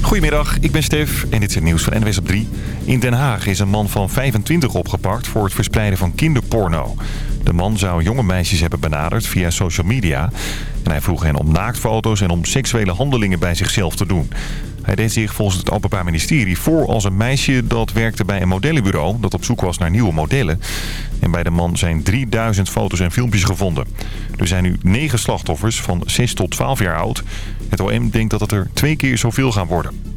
Goedemiddag, ik ben Stef en dit is het nieuws van NWS op 3. In Den Haag is een man van 25 opgepakt voor het verspreiden van kinderporno. De man zou jonge meisjes hebben benaderd via social media. En hij vroeg hen om naaktfoto's en om seksuele handelingen bij zichzelf te doen. Hij deed zich volgens het Openbaar Ministerie voor als een meisje dat werkte bij een modellenbureau... dat op zoek was naar nieuwe modellen. En bij de man zijn 3000 foto's en filmpjes gevonden. Er zijn nu 9 slachtoffers van 6 tot 12 jaar oud. Het OM denkt dat het er twee keer zoveel gaan worden.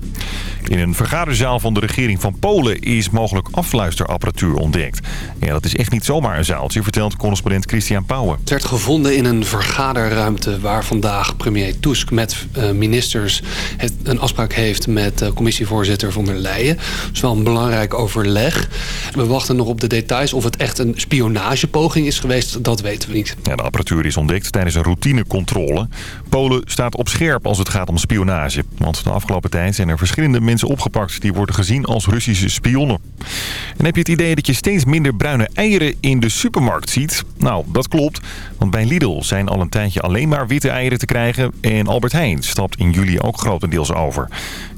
In een vergaderzaal van de regering van Polen is mogelijk afluisterapparatuur ontdekt. Ja, dat is echt niet zomaar een zaaltje, vertelt correspondent Christian Pauwen. Het werd gevonden in een vergaderruimte waar vandaag premier Tusk met uh, ministers het, een afspraak heeft met uh, commissievoorzitter von der Leyen. Dat is wel een belangrijk overleg. We wachten nog op de details. Of het echt een spionagepoging is geweest, dat weten we niet. Ja, de apparatuur is ontdekt tijdens een routinecontrole. Polen staat op scherp als het gaat om spionage. Want de afgelopen tijd zijn er verschillende mensen opgepakt die worden gezien als Russische spionnen. En heb je het idee dat je steeds minder bruine eieren in de supermarkt ziet? Nou, dat klopt. Want bij Lidl zijn al een tijdje alleen maar witte eieren te krijgen. En Albert Heijn stapt in juli ook grotendeels over.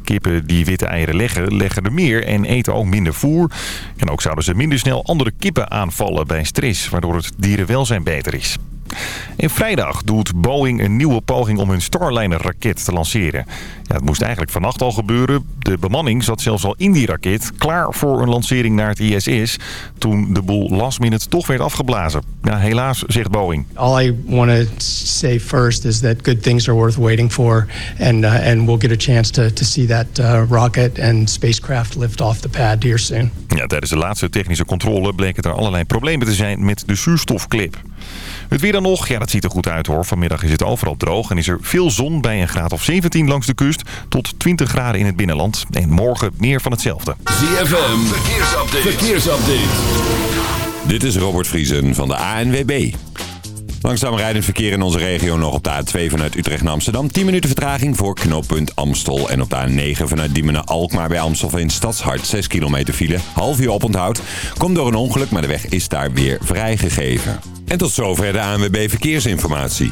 Kippen die witte eieren leggen, leggen er meer en eten ook minder voer. En ook zouden ze minder snel andere kippen aanvallen bij stress, waardoor het dierenwelzijn beter is. En vrijdag doet Boeing een nieuwe poging om hun Starliner-raket te lanceren. Ja, het moest eigenlijk vannacht al gebeuren. De bemanning zat zelfs al in die raket, klaar voor een lancering naar het ISS... toen de boel last minute toch werd afgeblazen. Ja, helaas, zegt Boeing. All I want to say first is that good things are worth waiting for... and, uh, and we'll get a chance to, to see that uh, rocket and spacecraft lift off the pad here soon. Ja, tijdens de laatste technische controle bleken er allerlei problemen te zijn met de zuurstofclip. Het weer dan nog, ja dat ziet er goed uit hoor. Vanmiddag is het overal droog en is er veel zon bij een graad of 17 langs de kust... tot 20 graden in het binnenland. En morgen meer van hetzelfde. ZFM, verkeersupdate. verkeersupdate. Dit is Robert Vriesen van de ANWB. Langzaam rijdend verkeer in onze regio nog op de A2 vanuit Utrecht naar Amsterdam. 10 minuten vertraging voor knooppunt Amstel. En op de A9 vanuit Diemen naar Alkmaar bij Amstelveen Stadshart. 6 kilometer file, half uur oponthoud. Komt door een ongeluk, maar de weg is daar weer vrijgegeven. En tot zover de ANWB Verkeersinformatie.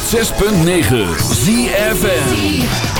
6.9 ZFN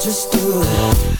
just do it.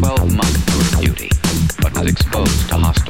12 months of duty, but was exposed to hostile.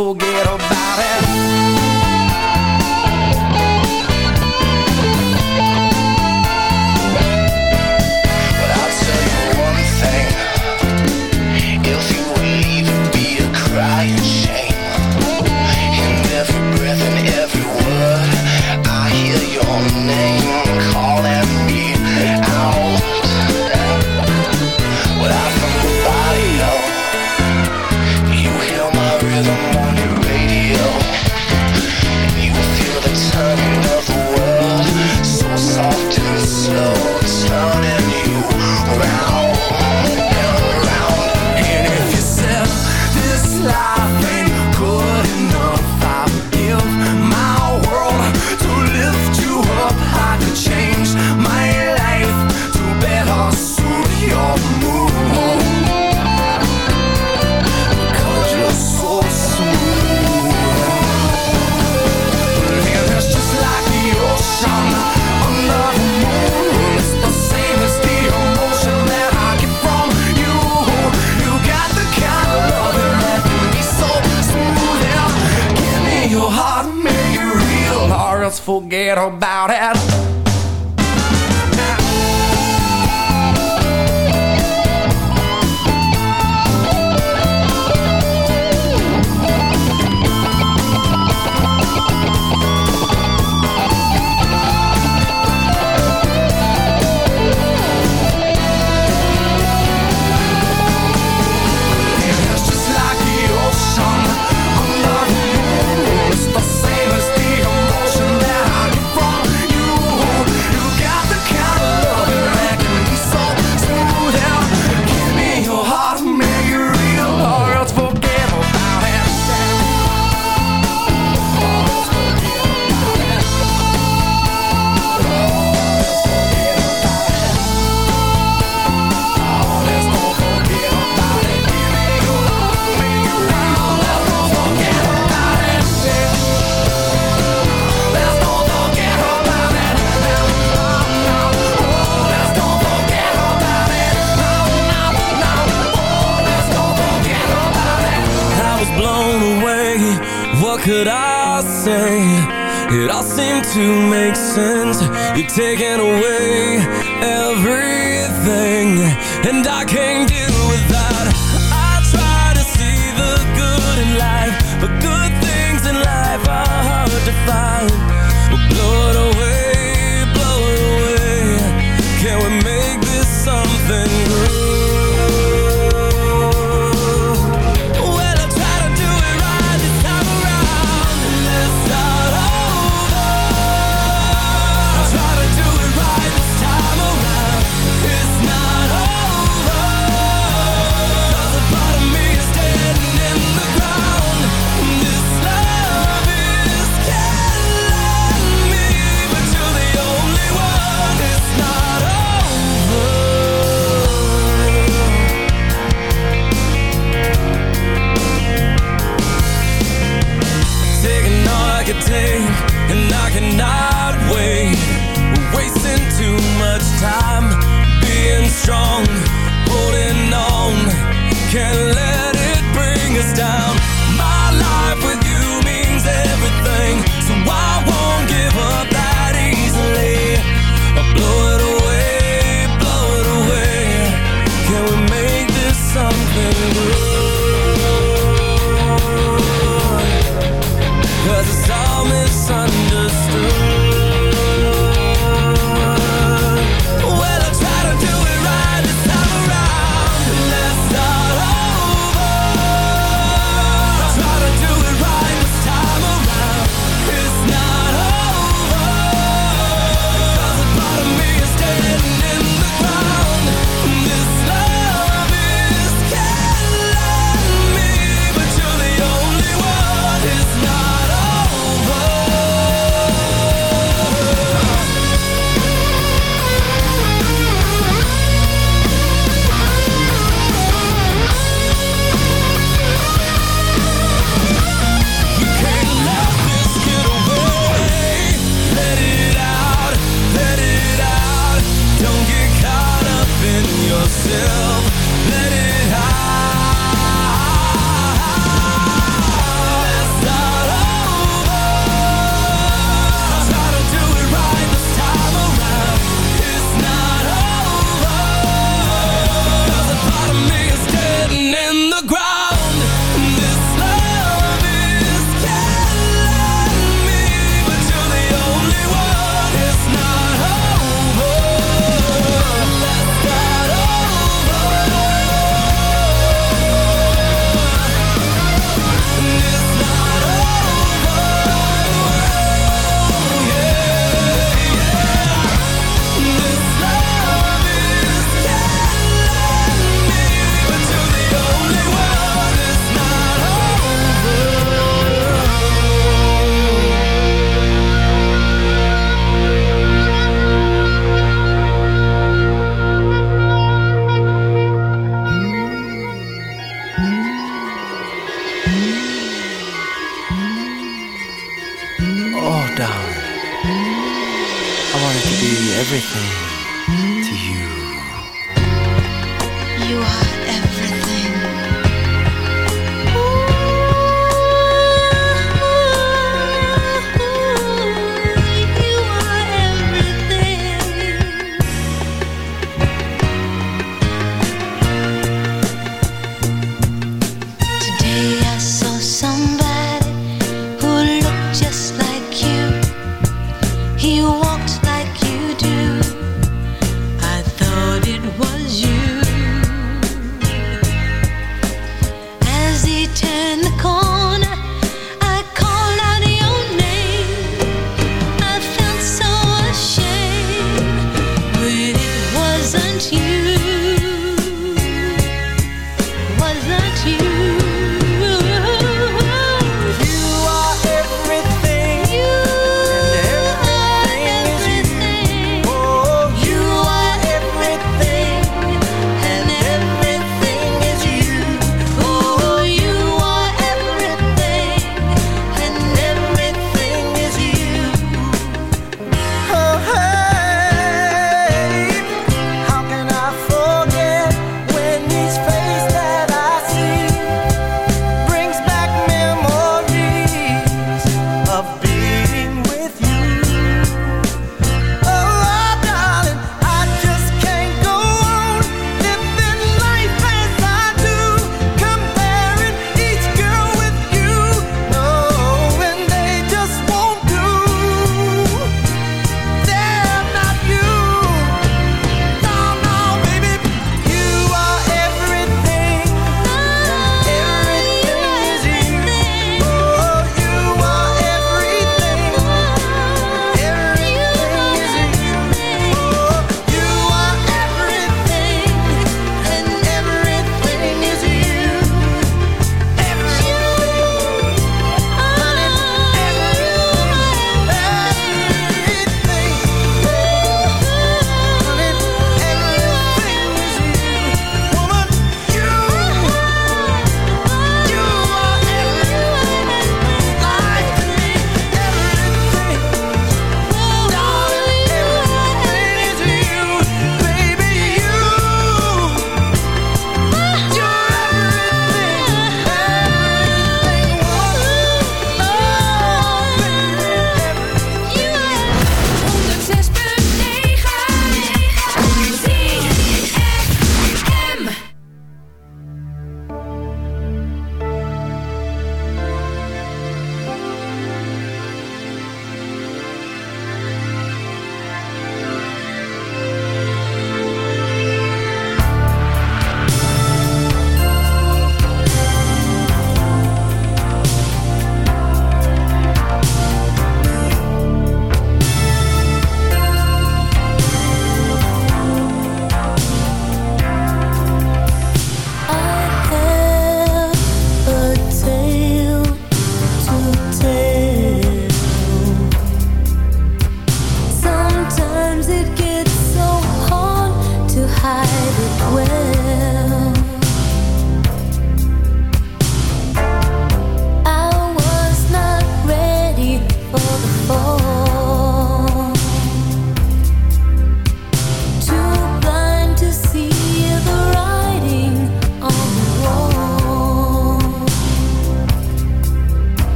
full.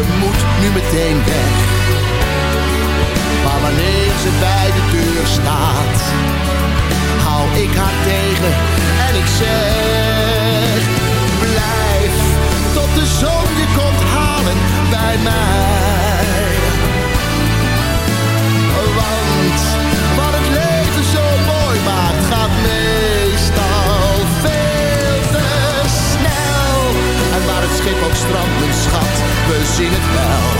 ze moet nu meteen weg. Maar wanneer ze bij de deur staat, hou ik haar tegen en ik zeg: zien het wel.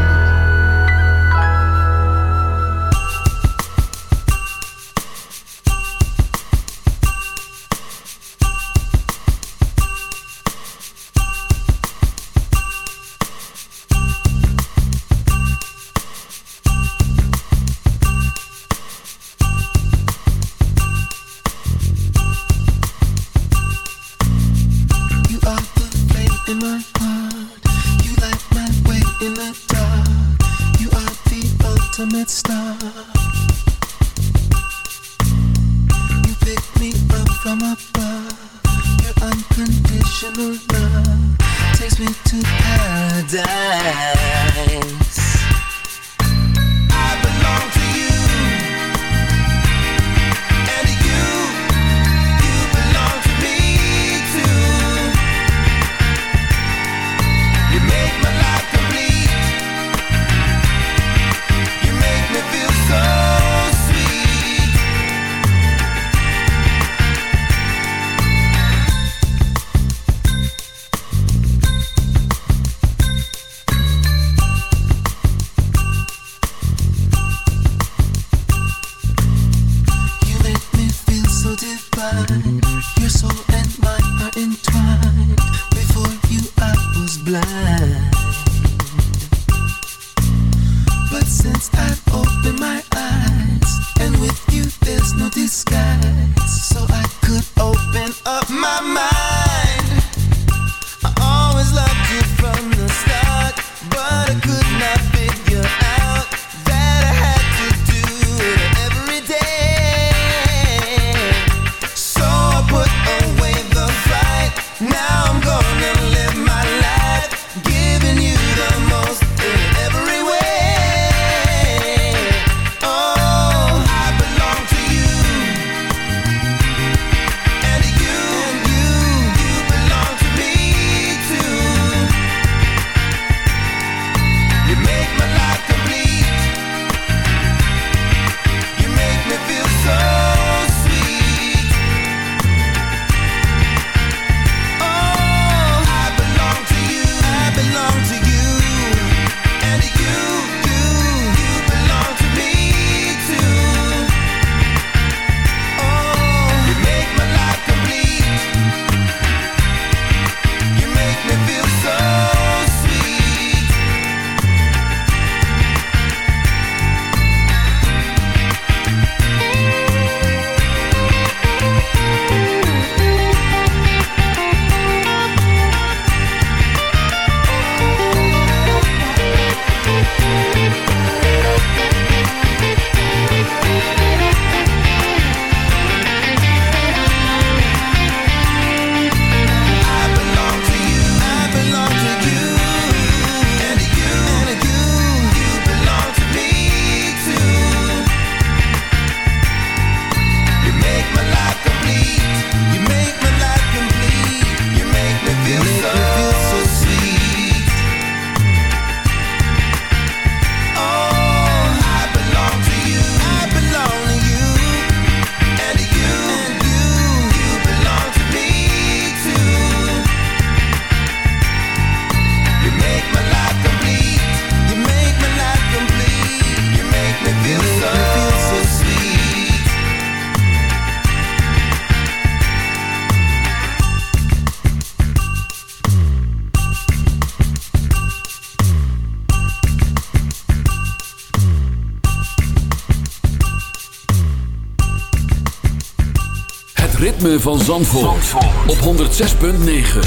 ritme van Zandvoort, Zandvoort. op 106.9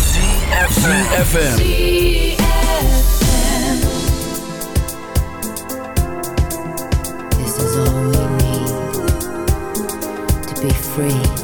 CFFM This is all we need To be free.